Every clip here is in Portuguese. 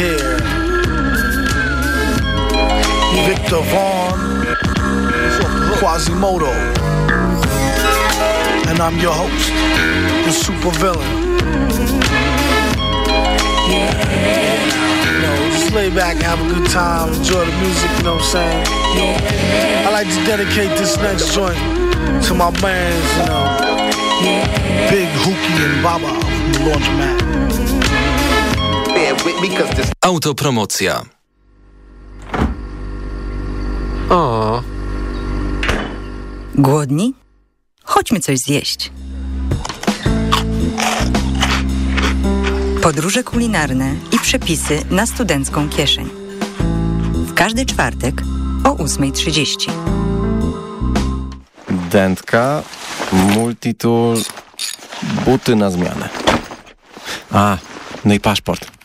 here. Victor Vaughn, Quasimodo. And I'm your host, the super villain. You know, just lay back, have a good time, enjoy the music, you know what I'm saying? I like to dedicate this next joint to my bands, you know. Big Hookie and Baba from the Laundromat. Autopromocja. O, Głodni? Chodźmy coś zjeść. Podróże kulinarne i przepisy na studencką kieszeń. W każdy czwartek o 8.30. dętka, multitool, buty na zmianę. A, no i paszport.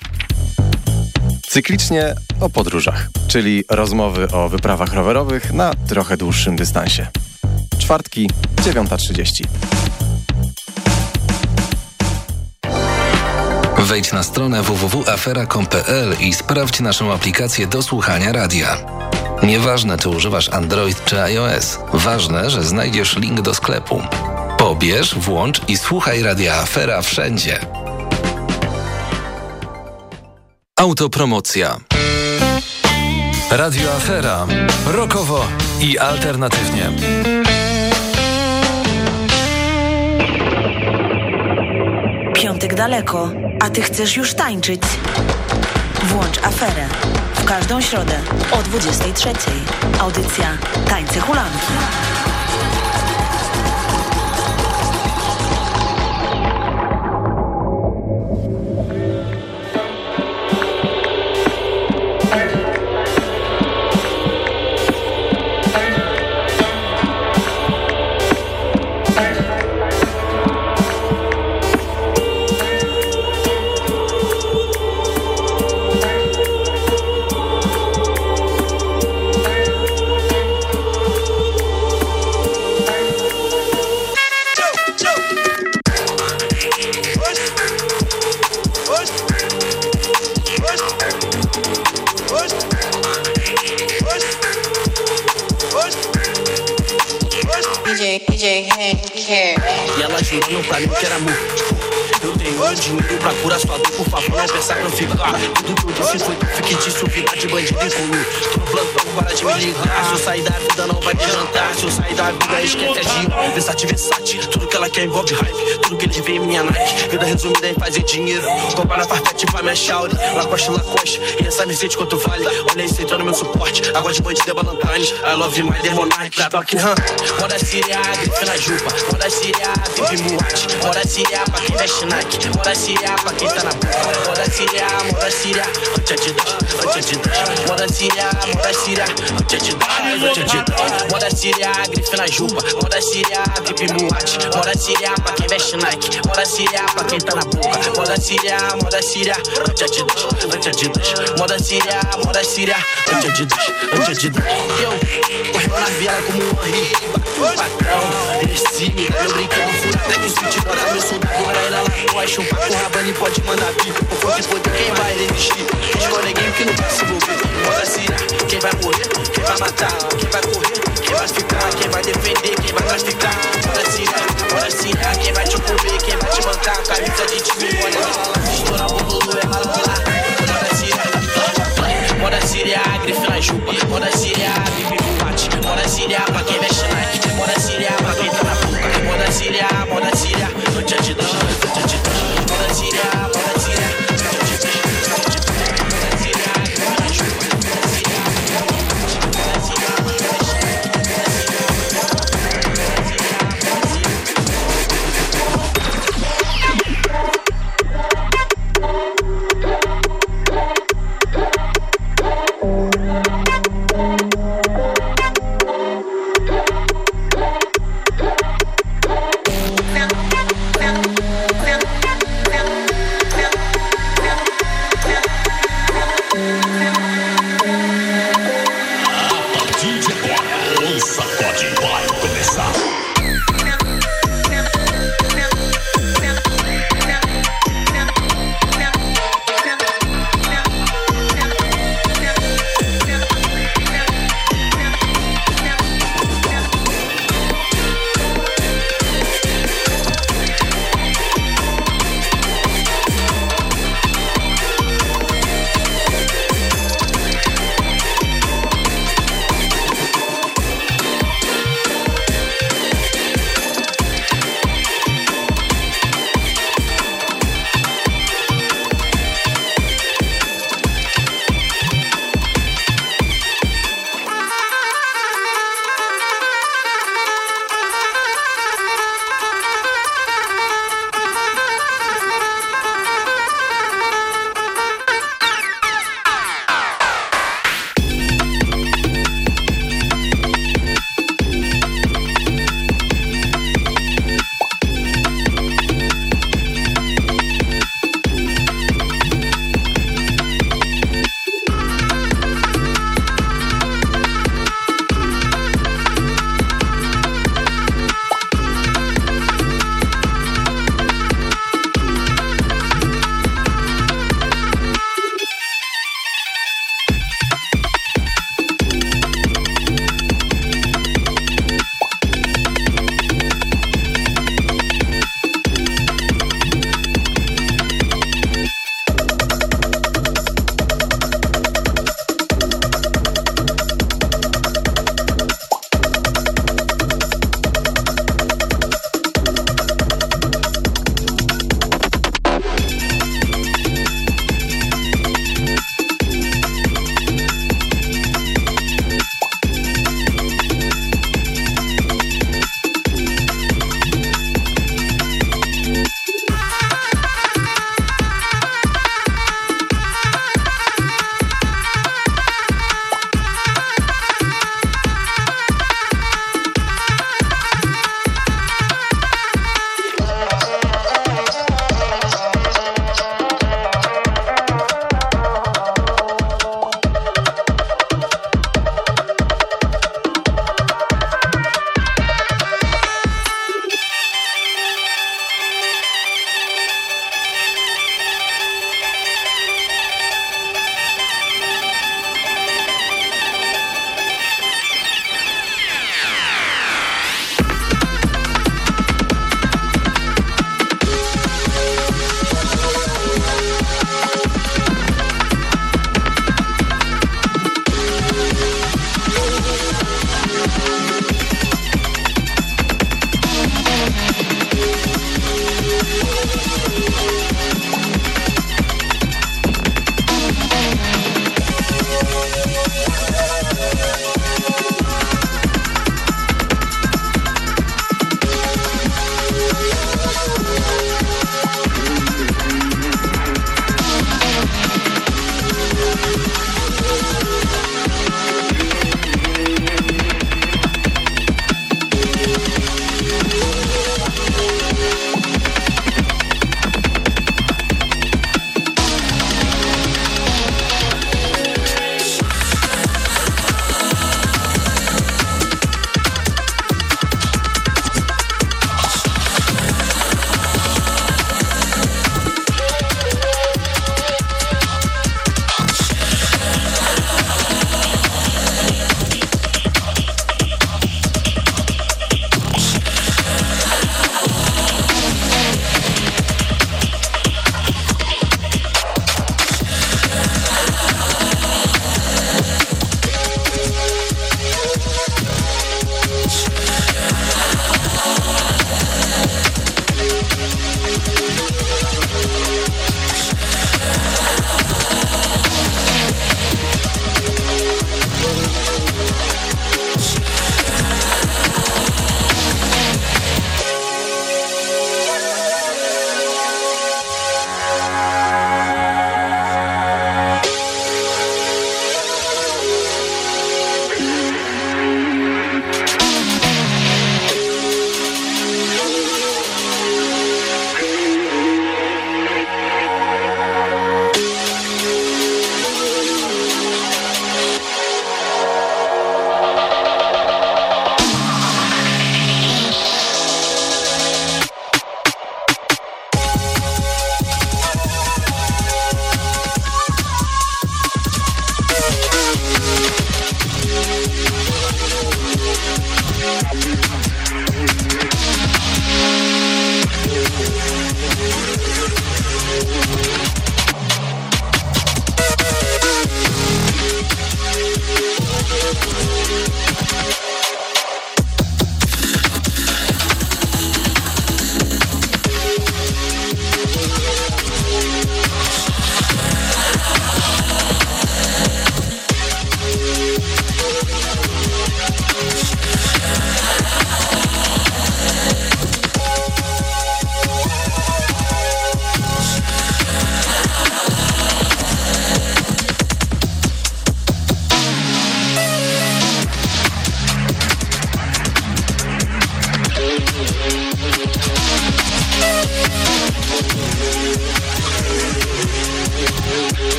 Cyklicznie o podróżach, czyli rozmowy o wyprawach rowerowych na trochę dłuższym dystansie. Czwartki, 9.30. Wejdź na stronę www.afera.com.pl i sprawdź naszą aplikację do słuchania radia. Nieważne, czy używasz Android czy iOS, ważne, że znajdziesz link do sklepu. Pobierz, włącz i słuchaj radia Afera wszędzie. Autopromocja. Radio Afera. Rokowo i alternatywnie. Piątek daleko, a ty chcesz już tańczyć. Włącz aferę. W każdą środę o 23. Audycja Tańce Hulanki. Água de bandido é Valentine's. I love my Demonite. Toque, hã? Moda Síria, grife na jupa. Moda Síria, vive muate. Moda Síria pra quem veste Nike. Moda Síria pra quem tá na boca. Moda Síria. Anti-Adidas, anti-Adidas. Moda Síria, moda Síria. Anti-Adidas, anti-Adidas. Moda Síria, grife na jupa. Moda Síria, vive muate. Moda Síria pra quem veste Nike. Moda Síria pra quem tá na boca. Moda Síria, moda Síria. Anti-Adidas, anti-Adidas. Moda Síria, moda Síria. Anti-Adidas, anti-Adidas. Eu, correndo na viela como um Henri. Patrão, desci, me dá meu brinquedo fura até que o switch para meu soldado. Era lá, pode chupar com o Rabani, pode mandar pica. Por favor, de poder, quem vai resistir?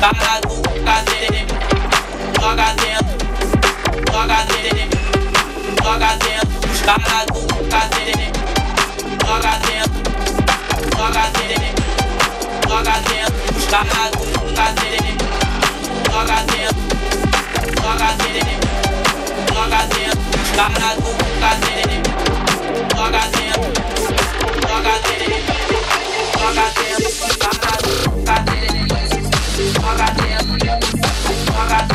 Cara do caseiro, joga dentro, joga dentro, joga dentro. Cara do caseiro, joga dentro, joga dentro, joga dentro. Cara do caseiro, joga dentro, joga dentro, joga dentro. Caseiro, joga dentro, joga dentro, joga dentro. Caseiro. pagar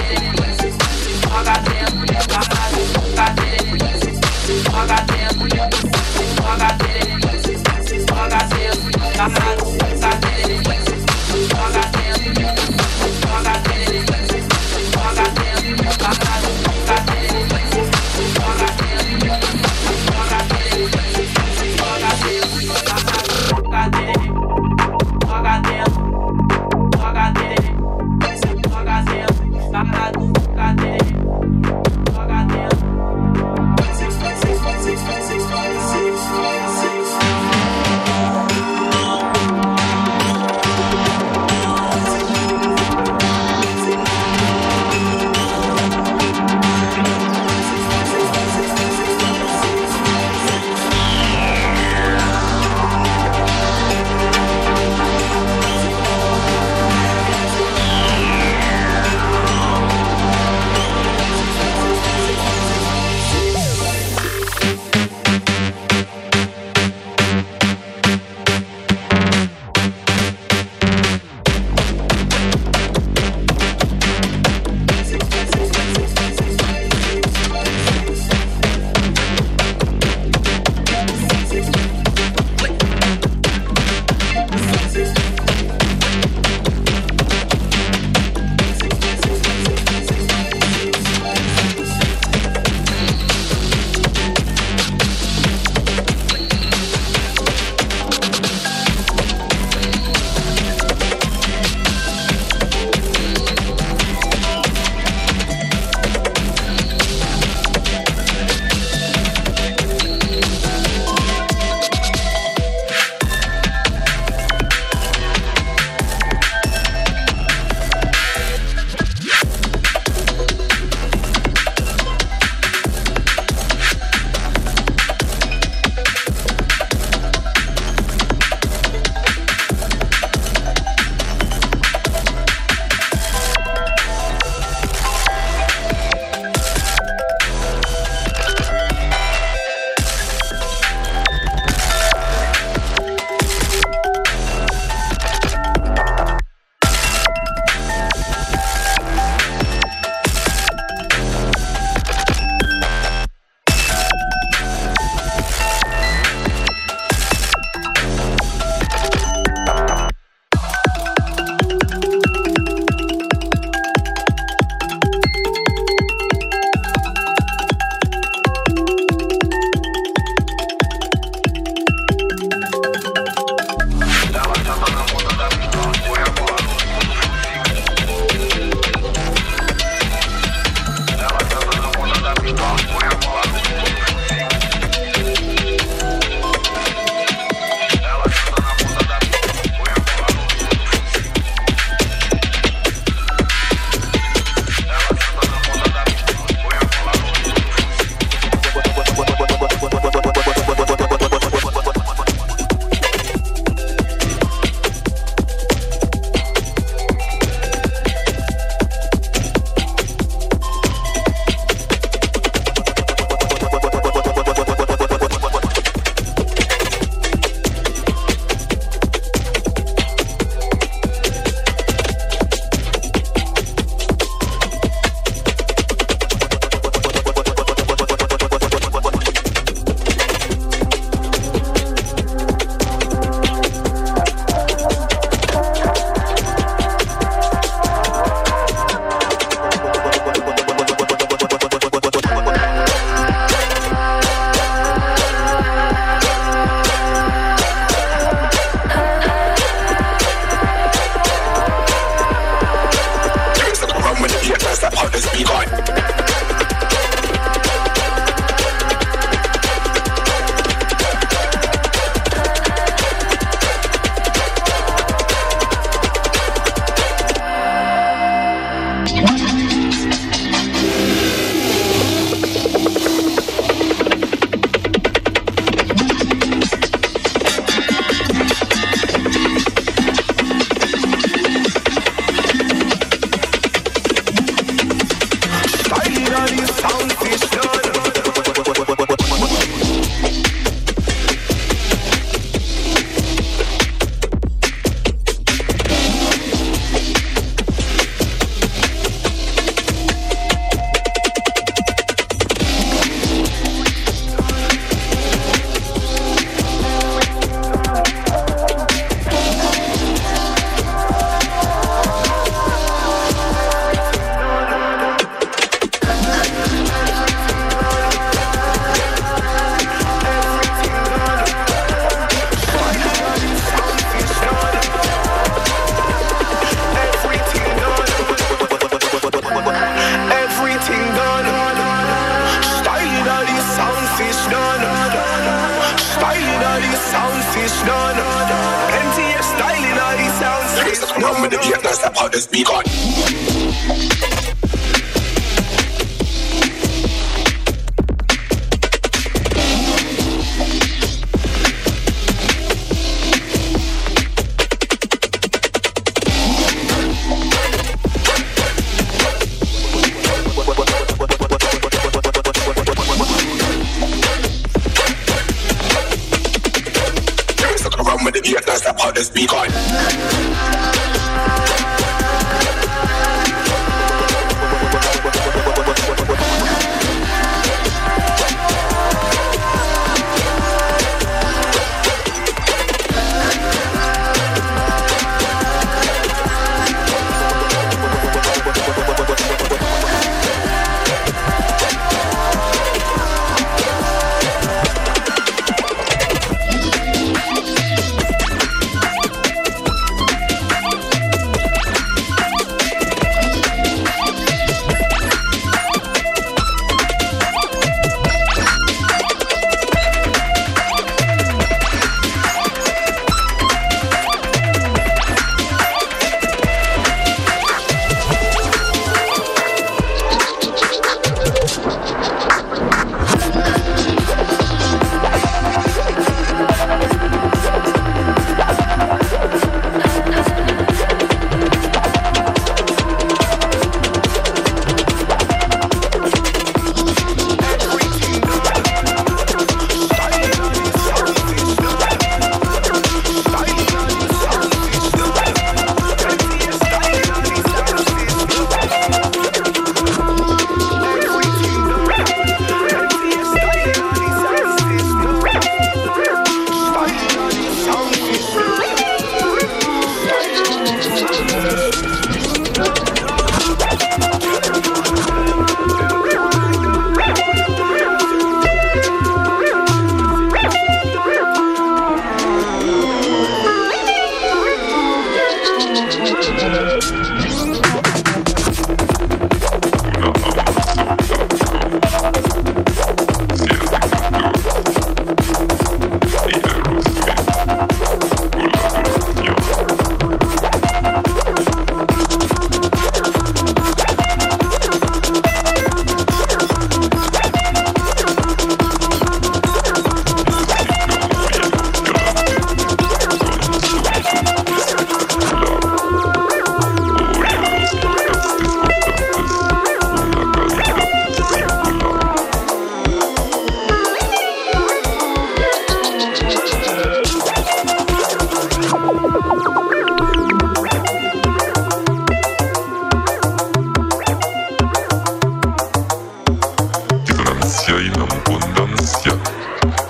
abundancia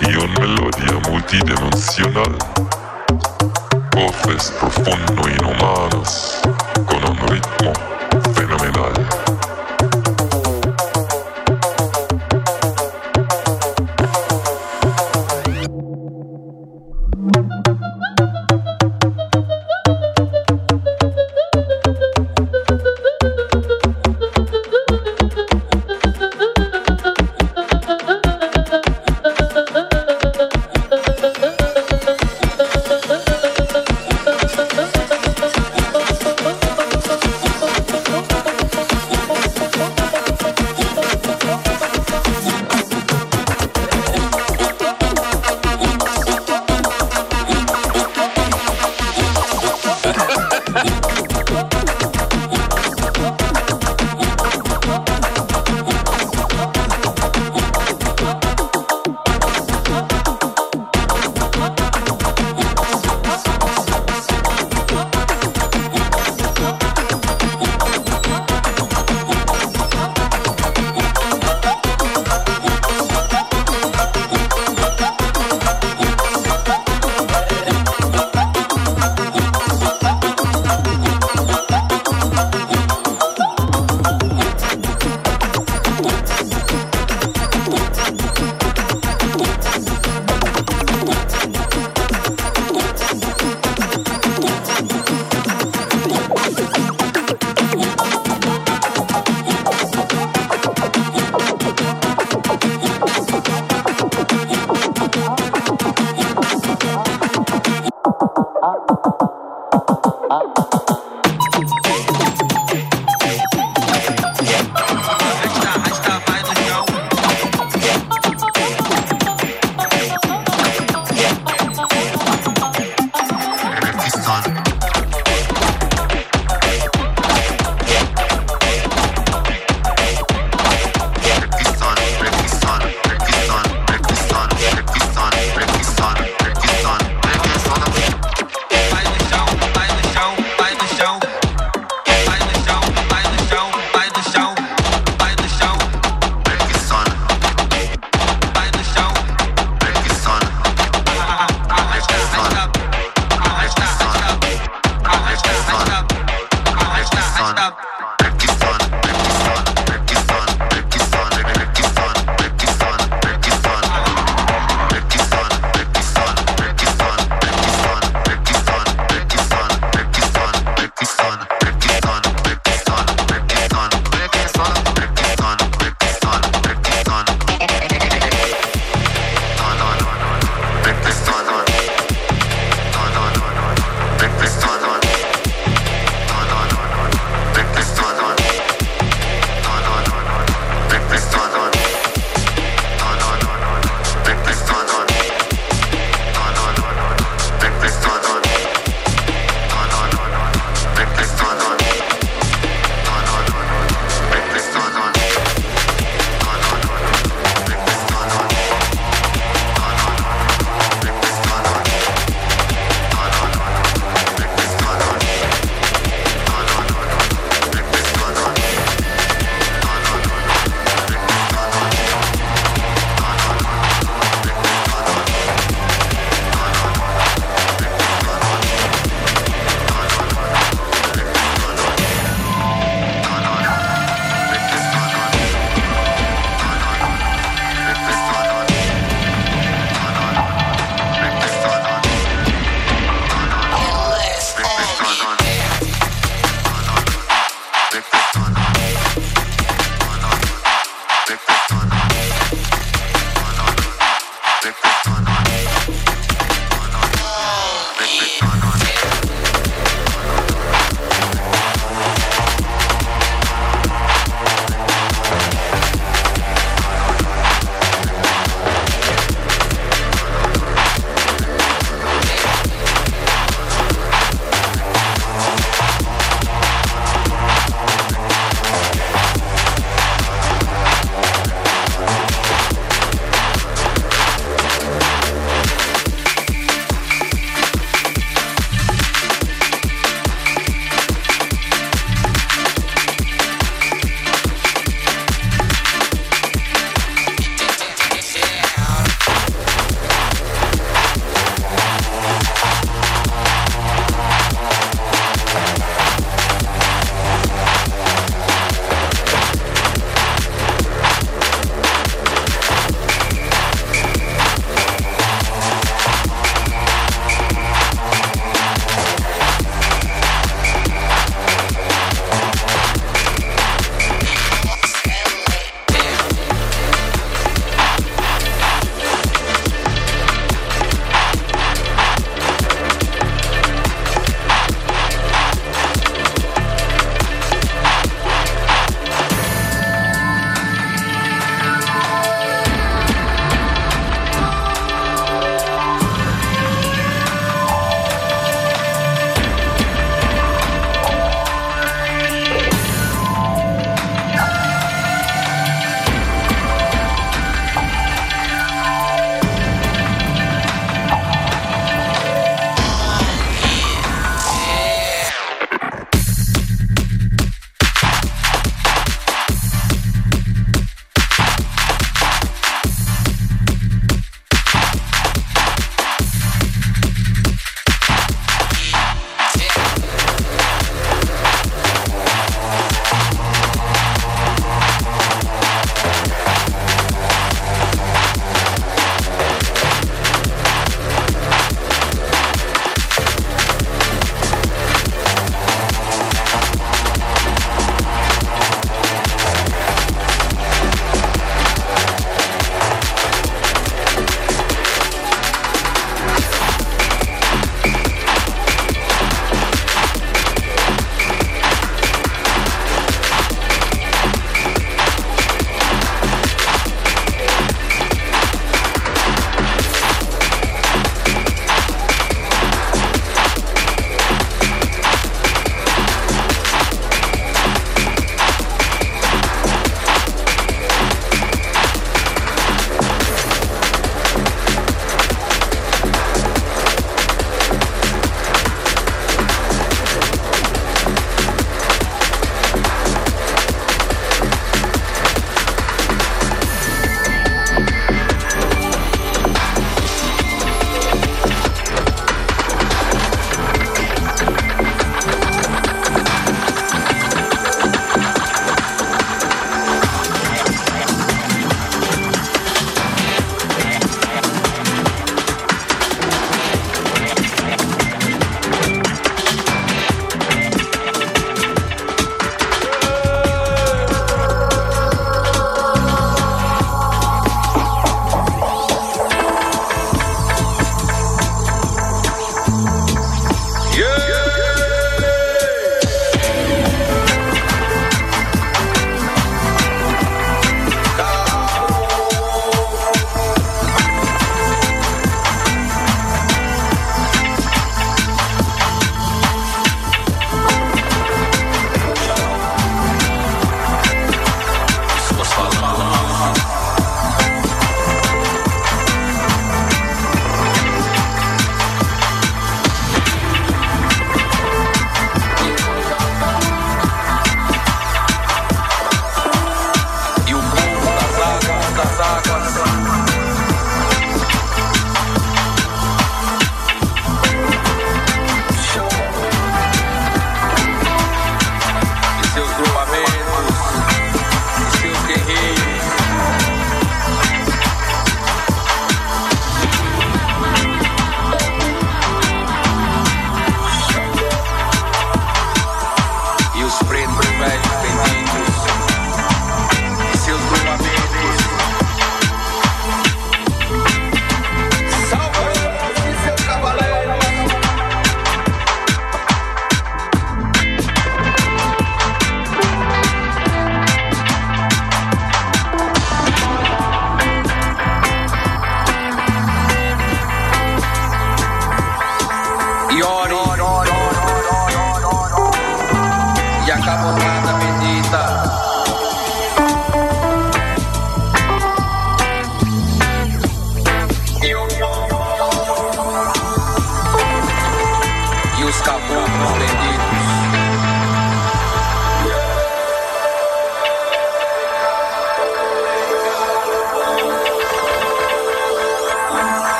y una melodía multidimensional. ah, ah, ah.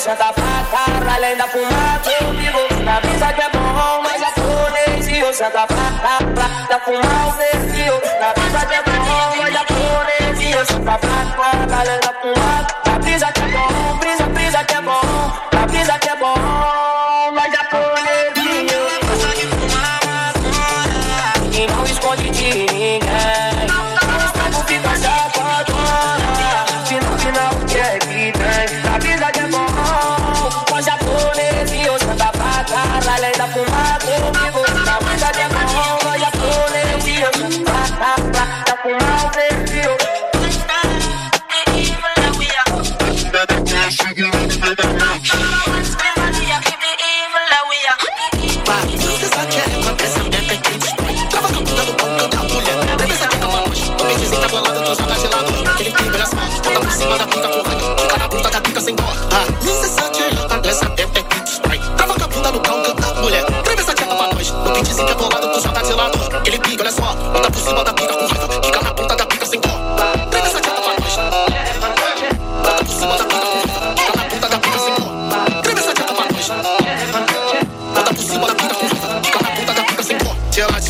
Santa Fata, pra além da fumada, eu vivo na brisa que é bom, mas é florecio, Santa Fata, pra da fumar o vermelho, na brisa que é bom, mas é florecio, Santa Fata, pra além da fumada, na brisa que é bom, brisa, brisa que é bom.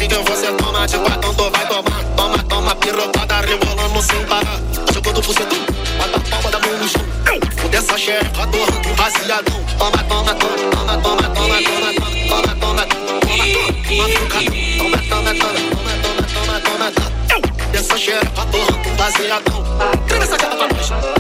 Geladinho você toma, de batom tu vai tomar. Toma, toma, pirotada, rebolando sem parar. Jogando por cento, bota a palma da mão no chão. Fude essa xereca do rango baseadão. Toma, toma, toma, toma, toma, toma, toma, toma, toma, toma, toma, toma, toma, toma, toma, toma, toma, toma, toma. Essa xereca do rango baseadão. Treme essa cara pra nós. Tá